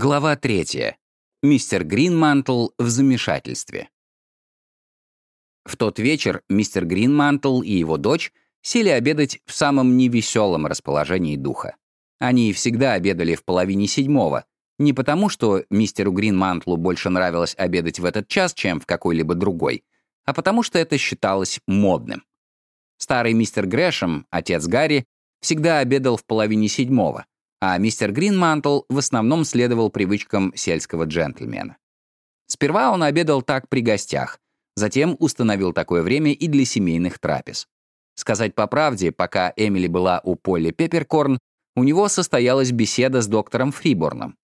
Глава третья. Мистер Гринмантл в замешательстве. В тот вечер мистер Гринмантл и его дочь сели обедать в самом невеселом расположении духа. Они всегда обедали в половине седьмого, не потому, что мистеру Гринмантлу больше нравилось обедать в этот час, чем в какой-либо другой, а потому что это считалось модным. Старый мистер Грэшем, отец Гарри, всегда обедал в половине седьмого, а мистер Гринмантл в основном следовал привычкам сельского джентльмена. Сперва он обедал так при гостях, затем установил такое время и для семейных трапез. Сказать по правде, пока Эмили была у Полли Пепперкорн, у него состоялась беседа с доктором Фриборном.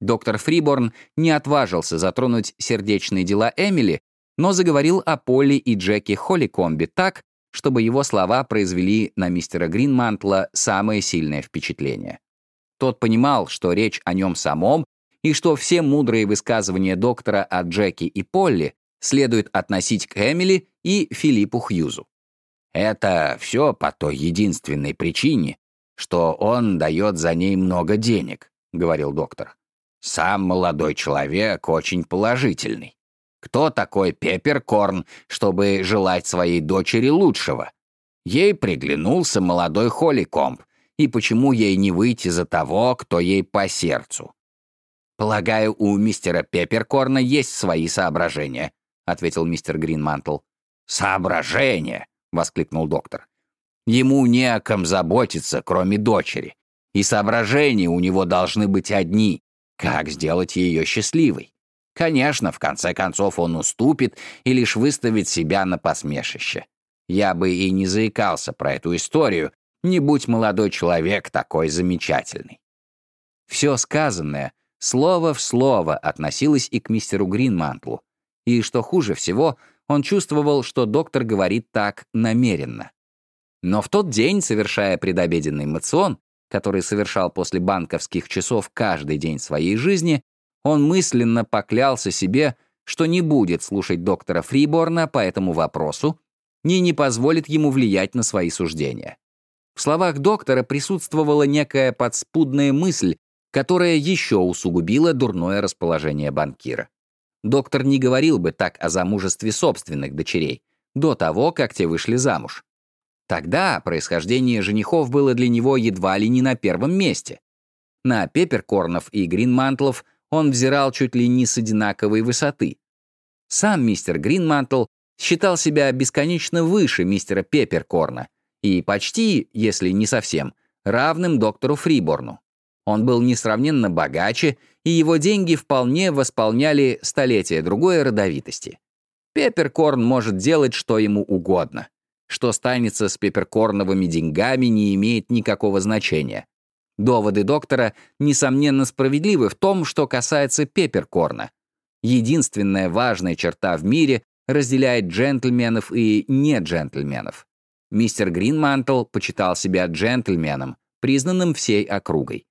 Доктор Фриборн не отважился затронуть сердечные дела Эмили, но заговорил о Полли и Джеке Холликомби так, чтобы его слова произвели на мистера Гринмантла самое сильное впечатление. Тот понимал, что речь о нем самом, и что все мудрые высказывания доктора о Джеки и Полли следует относить к Эмили и Филиппу Хьюзу. «Это все по той единственной причине, что он дает за ней много денег», — говорил доктор. «Сам молодой человек очень положительный. Кто такой Пепперкорн, чтобы желать своей дочери лучшего? Ей приглянулся молодой Холликомб, и почему ей не выйти за того, кто ей по сердцу. «Полагаю, у мистера Пепперкорна есть свои соображения», — ответил мистер Гринмантл. «Соображения!» — воскликнул доктор. «Ему не о ком заботиться, кроме дочери. И соображения у него должны быть одни — как сделать ее счастливой. Конечно, в конце концов он уступит и лишь выставит себя на посмешище. Я бы и не заикался про эту историю, не будь молодой человек такой замечательный. Все сказанное, слово в слово, относилось и к мистеру Гринмантлу. И, что хуже всего, он чувствовал, что доктор говорит так намеренно. Но в тот день, совершая предобеденный мацион, который совершал после банковских часов каждый день своей жизни, он мысленно поклялся себе, что не будет слушать доктора Фриборна по этому вопросу и не позволит ему влиять на свои суждения. В словах доктора присутствовала некая подспудная мысль, которая еще усугубила дурное расположение банкира. Доктор не говорил бы так о замужестве собственных дочерей, до того, как те вышли замуж. Тогда происхождение женихов было для него едва ли не на первом месте. На Пепперкорнов и Гринмантлов он взирал чуть ли не с одинаковой высоты. Сам мистер Гринмантл считал себя бесконечно выше мистера Пепперкорна и почти, если не совсем, равным доктору Фриборну. Он был несравненно богаче, и его деньги вполне восполняли столетие другой родовитости. Пепперкорн может делать что ему угодно. Что станется с пепперкорновыми деньгами, не имеет никакого значения. Доводы доктора, несомненно, справедливы в том, что касается пепперкорна. Единственная важная черта в мире разделяет джентльменов и не джентльменов. Мистер Гринмантл почитал себя джентльменом, признанным всей округой.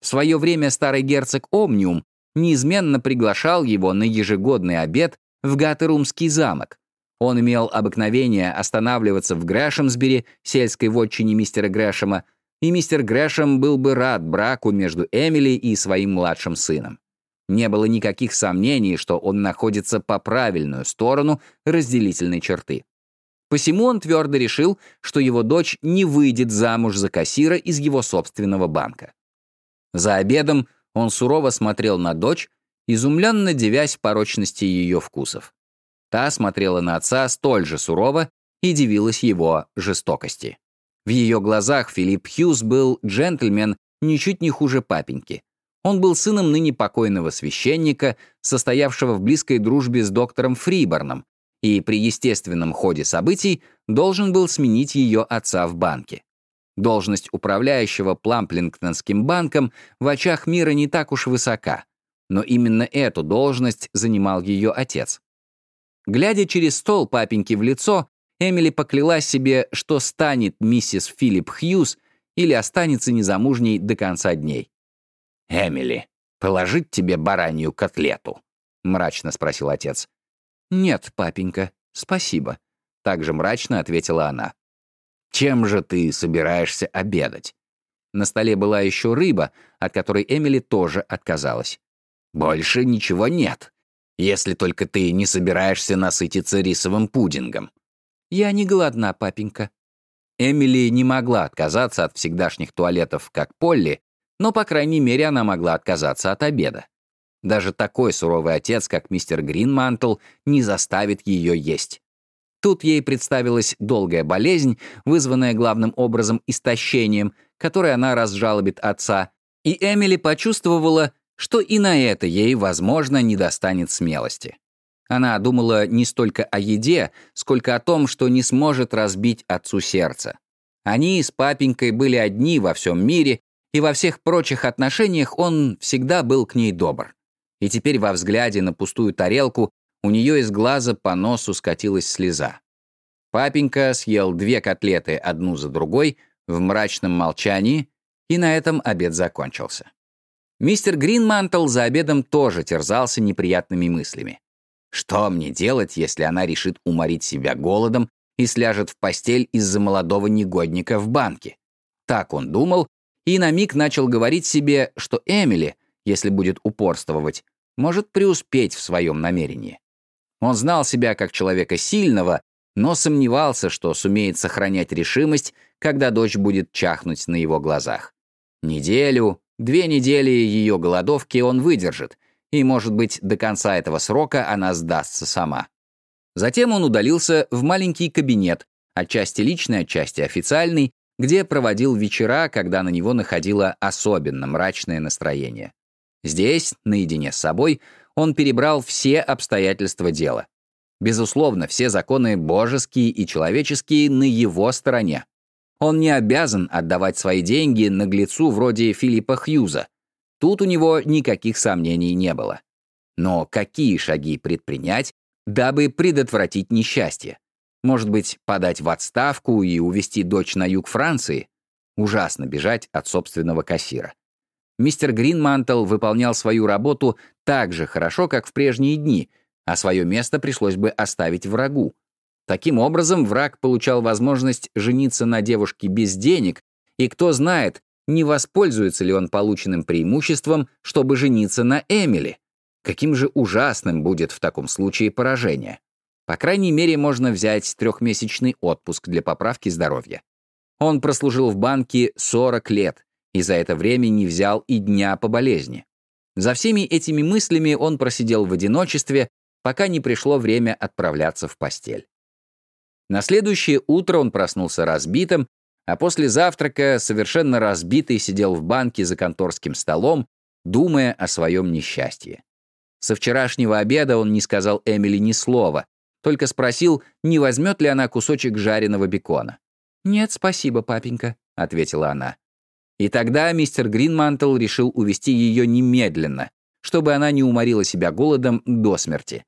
В свое время старый герцог Омниум неизменно приглашал его на ежегодный обед в Гаттерумский замок. Он имел обыкновение останавливаться в Грэшемсбери, сельской вотчине мистера Грэшема, и мистер Грэшем был бы рад браку между Эмили и своим младшим сыном. Не было никаких сомнений, что он находится по правильную сторону разделительной черты. Посему он твердо решил, что его дочь не выйдет замуж за кассира из его собственного банка. За обедом он сурово смотрел на дочь, изумленно девясь порочности ее вкусов. Та смотрела на отца столь же сурово и дивилась его жестокости. В ее глазах Филипп Хьюз был джентльмен ничуть не хуже папеньки. Он был сыном ныне покойного священника, состоявшего в близкой дружбе с доктором Фриборном, и при естественном ходе событий должен был сменить ее отца в банке. Должность управляющего Пламплингтонским банком в очах мира не так уж высока, но именно эту должность занимал ее отец. Глядя через стол папеньки в лицо, Эмили поклялась себе, что станет миссис Филипп Хьюз или останется незамужней до конца дней. «Эмили, положить тебе баранью котлету?» — мрачно спросил отец. «Нет, папенька, спасибо», — также мрачно ответила она. «Чем же ты собираешься обедать?» На столе была еще рыба, от которой Эмили тоже отказалась. «Больше ничего нет, если только ты не собираешься насытиться рисовым пудингом». «Я не голодна, папенька». Эмили не могла отказаться от всегдашних туалетов, как Полли, но, по крайней мере, она могла отказаться от обеда. Даже такой суровый отец, как мистер Гринмантл, не заставит ее есть. Тут ей представилась долгая болезнь, вызванная главным образом истощением, которое она разжалобит отца, и Эмили почувствовала, что и на это ей, возможно, не достанет смелости. Она думала не столько о еде, сколько о том, что не сможет разбить отцу сердце. Они с папенькой были одни во всем мире, и во всех прочих отношениях он всегда был к ней добр. И теперь во взгляде на пустую тарелку у нее из глаза по носу скатилась слеза. Папенька съел две котлеты одну за другой в мрачном молчании, и на этом обед закончился. Мистер Гринмантл за обедом тоже терзался неприятными мыслями. Что мне делать, если она решит уморить себя голодом и сляжет в постель из-за молодого негодника в банке? Так он думал, и на миг начал говорить себе, что Эмили, если будет упорствовать, может преуспеть в своем намерении. Он знал себя как человека сильного, но сомневался, что сумеет сохранять решимость, когда дочь будет чахнуть на его глазах. Неделю, две недели ее голодовки он выдержит, и, может быть, до конца этого срока она сдастся сама. Затем он удалился в маленький кабинет, отчасти личный, отчасти официальный, где проводил вечера, когда на него находило особенно мрачное настроение. Здесь, наедине с собой, он перебрал все обстоятельства дела. Безусловно, все законы божеские и человеческие на его стороне. Он не обязан отдавать свои деньги наглецу вроде Филиппа Хьюза. Тут у него никаких сомнений не было. Но какие шаги предпринять, дабы предотвратить несчастье? Может быть, подать в отставку и увезти дочь на юг Франции? Ужасно бежать от собственного кассира. Мистер Гринмантл выполнял свою работу так же хорошо, как в прежние дни, а свое место пришлось бы оставить врагу. Таким образом, враг получал возможность жениться на девушке без денег, и кто знает, не воспользуется ли он полученным преимуществом, чтобы жениться на Эмили. Каким же ужасным будет в таком случае поражение. По крайней мере, можно взять трехмесячный отпуск для поправки здоровья. Он прослужил в банке 40 лет, и за это время не взял и дня по болезни. За всеми этими мыслями он просидел в одиночестве, пока не пришло время отправляться в постель. На следующее утро он проснулся разбитым, а после завтрака совершенно разбитый сидел в банке за конторским столом, думая о своем несчастье. Со вчерашнего обеда он не сказал Эмили ни слова, только спросил, не возьмет ли она кусочек жареного бекона. «Нет, спасибо, папенька», — ответила она. И тогда мистер Гринмантл решил увести ее немедленно, чтобы она не уморила себя голодом до смерти.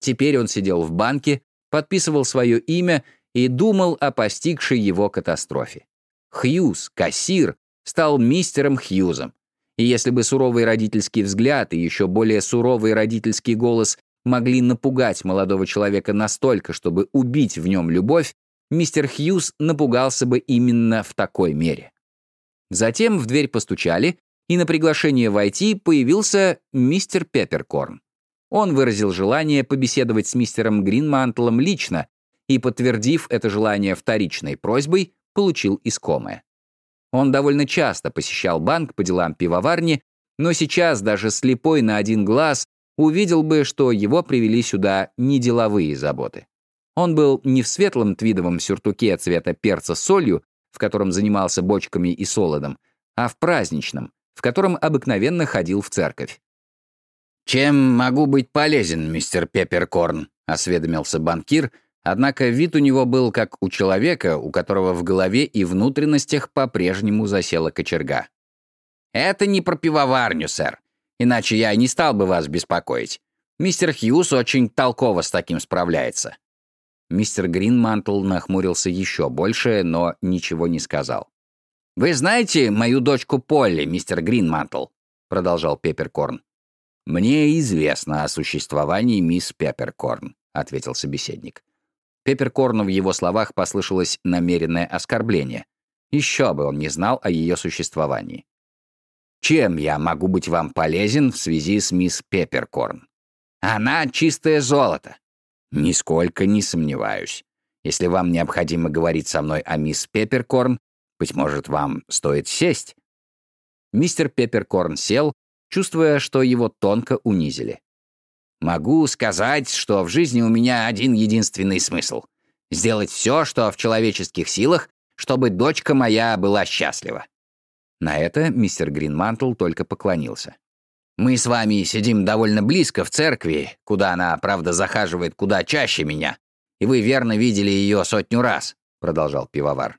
Теперь он сидел в банке, подписывал свое имя и думал о постигшей его катастрофе. Хьюз, кассир, стал мистером Хьюзом. И если бы суровый родительский взгляд и еще более суровый родительский голос могли напугать молодого человека настолько, чтобы убить в нем любовь, мистер Хьюз напугался бы именно в такой мере. Затем в дверь постучали, и на приглашение войти появился мистер Пепперкорн. Он выразил желание побеседовать с мистером Гринмантлом лично и, подтвердив это желание вторичной просьбой, получил искомое. Он довольно часто посещал банк по делам пивоварни, но сейчас даже слепой на один глаз увидел бы, что его привели сюда не деловые заботы. Он был не в светлом твидовом сюртуке цвета перца солью, в котором занимался бочками и солодом, а в праздничном, в котором обыкновенно ходил в церковь. «Чем могу быть полезен, мистер Пепперкорн?» — осведомился банкир, однако вид у него был как у человека, у которого в голове и внутренностях по-прежнему засела кочерга. «Это не про пивоварню, сэр. Иначе я не стал бы вас беспокоить. Мистер Хьюз очень толково с таким справляется. Мистер Гринмантл нахмурился еще больше, но ничего не сказал. «Вы знаете мою дочку Полли, мистер Гринмантл?» — продолжал Пепперкорн. «Мне известно о существовании мисс Пепперкорн», — ответил собеседник. Пепперкорну в его словах послышалось намеренное оскорбление. Еще бы он не знал о ее существовании. «Чем я могу быть вам полезен в связи с мисс Пепперкорн?» «Она чистое золото». «Нисколько не сомневаюсь. Если вам необходимо говорить со мной о мисс Пепперкорн, быть может, вам стоит сесть?» Мистер Пепперкорн сел, чувствуя, что его тонко унизили. «Могу сказать, что в жизни у меня один единственный смысл — сделать все, что в человеческих силах, чтобы дочка моя была счастлива». На это мистер Гринмантл только поклонился. «Мы с вами сидим довольно близко в церкви, куда она, правда, захаживает куда чаще меня, и вы верно видели ее сотню раз», — продолжал пивовар.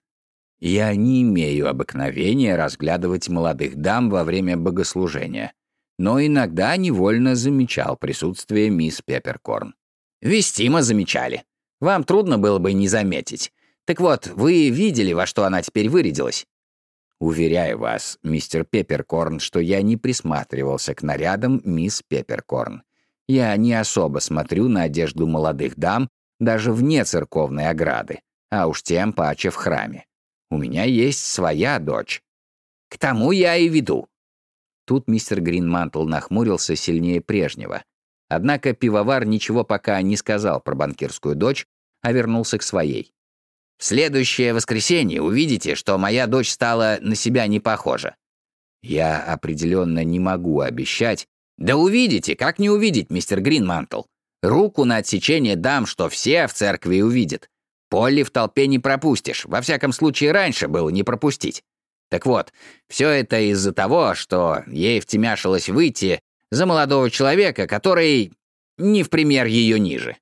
Я не имею обыкновения разглядывать молодых дам во время богослужения, но иногда невольно замечал присутствие мисс Пепперкорн. «Вестимо замечали. Вам трудно было бы не заметить. Так вот, вы видели, во что она теперь вырядилась?» «Уверяю вас, мистер Пепперкорн, что я не присматривался к нарядам мисс Пепперкорн. Я не особо смотрю на одежду молодых дам даже вне церковной ограды, а уж тем паче в храме. У меня есть своя дочь. К тому я и веду». Тут мистер Гринмантл нахмурился сильнее прежнего. Однако пивовар ничего пока не сказал про банкирскую дочь, а вернулся к своей. «В следующее воскресенье увидите, что моя дочь стала на себя не похожа». «Я определенно не могу обещать». «Да увидите, как не увидеть, мистер Гринмантл. Руку на отсечение дам, что все в церкви увидят. Полли в толпе не пропустишь. Во всяком случае, раньше было не пропустить. Так вот, все это из-за того, что ей втемяшилось выйти за молодого человека, который не в пример ее ниже.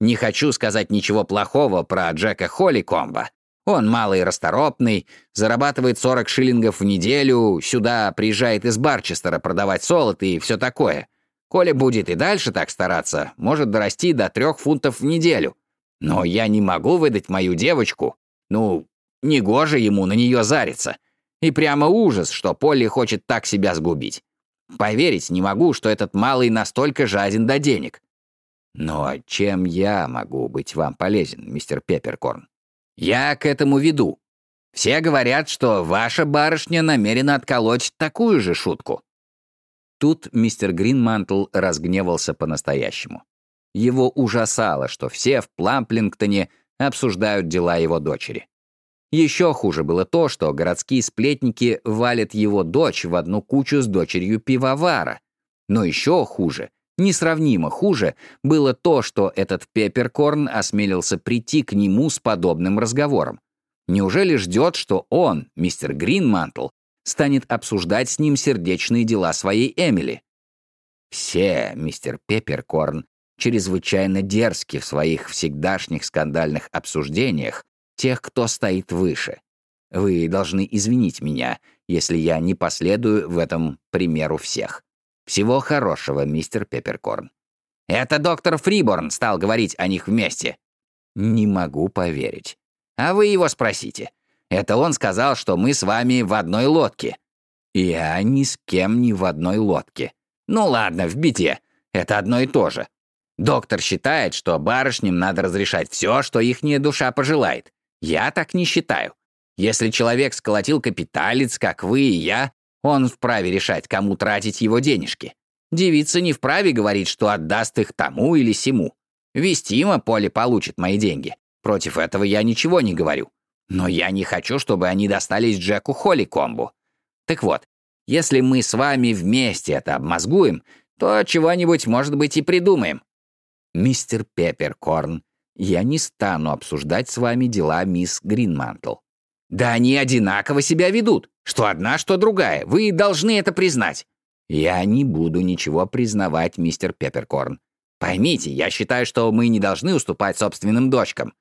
Не хочу сказать ничего плохого про Джека Холликомба. Он малый расторопный, зарабатывает 40 шиллингов в неделю, сюда приезжает из Барчестера продавать солод и все такое. Коля будет и дальше так стараться, может дорасти до трех фунтов в неделю. Но я не могу выдать мою девочку. Ну, негоже ему на нее зариться. И прямо ужас, что Полли хочет так себя сгубить. Поверить не могу, что этот малый настолько жаден до денег. Но чем я могу быть вам полезен, мистер Пепперкорн? Я к этому веду. Все говорят, что ваша барышня намерена отколоть такую же шутку. Тут мистер Гринмантл разгневался по-настоящему. Его ужасало, что все в Пламплингтоне обсуждают дела его дочери. Еще хуже было то, что городские сплетники валят его дочь в одну кучу с дочерью пивовара. Но еще хуже, несравнимо хуже, было то, что этот Пепперкорн осмелился прийти к нему с подобным разговором. Неужели ждет, что он, мистер Гринмантл, станет обсуждать с ним сердечные дела своей Эмили? Все, мистер Пепперкорн, чрезвычайно дерзки в своих всегдашних скандальных обсуждениях тех, кто стоит выше. Вы должны извинить меня, если я не последую в этом примеру всех. Всего хорошего, мистер Пепперкорн. Это доктор Фриборн стал говорить о них вместе. Не могу поверить. А вы его спросите. Это он сказал, что мы с вами в одной лодке. Я ни с кем не в одной лодке. Ну ладно, в беде. Это одно и то же. Доктор считает, что барышням надо разрешать все, что ихняя душа пожелает. Я так не считаю. Если человек сколотил капиталец, как вы и я, он вправе решать, кому тратить его денежки. Девица не вправе говорить, что отдаст их тому или сему. Вестимо Поле получит мои деньги. Против этого я ничего не говорю. Но я не хочу, чтобы они достались Джеку Холликомбу. Так вот, если мы с вами вместе это обмозгуем, то чего-нибудь, может быть, и придумаем. «Мистер Пепперкорн, я не стану обсуждать с вами дела мисс Гринмантл». «Да они одинаково себя ведут. Что одна, что другая. Вы должны это признать». «Я не буду ничего признавать, мистер Пепперкорн. Поймите, я считаю, что мы не должны уступать собственным дочкам».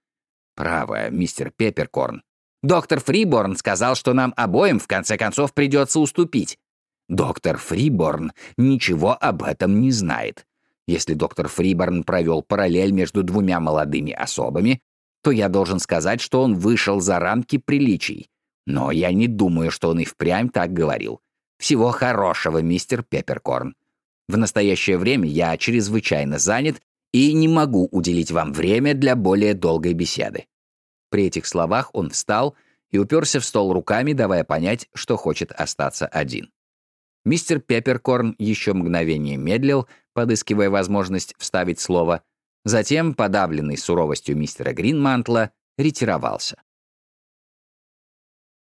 «Право, мистер Пепперкорн. Доктор Фриборн сказал, что нам обоим в конце концов придется уступить. Доктор Фриборн ничего об этом не знает. Если доктор Фриборн провел параллель между двумя молодыми особами, то я должен сказать, что он вышел за рамки приличий. Но я не думаю, что он и впрямь так говорил. Всего хорошего, мистер Пепперкорн. В настоящее время я чрезвычайно занят и не могу уделить вам время для более долгой беседы». При этих словах он встал и уперся в стол руками, давая понять, что хочет остаться один. Мистер Пепперкорн еще мгновение медлил, подыскивая возможность вставить слово, затем, подавленный суровостью мистера Гринмантла, ретировался.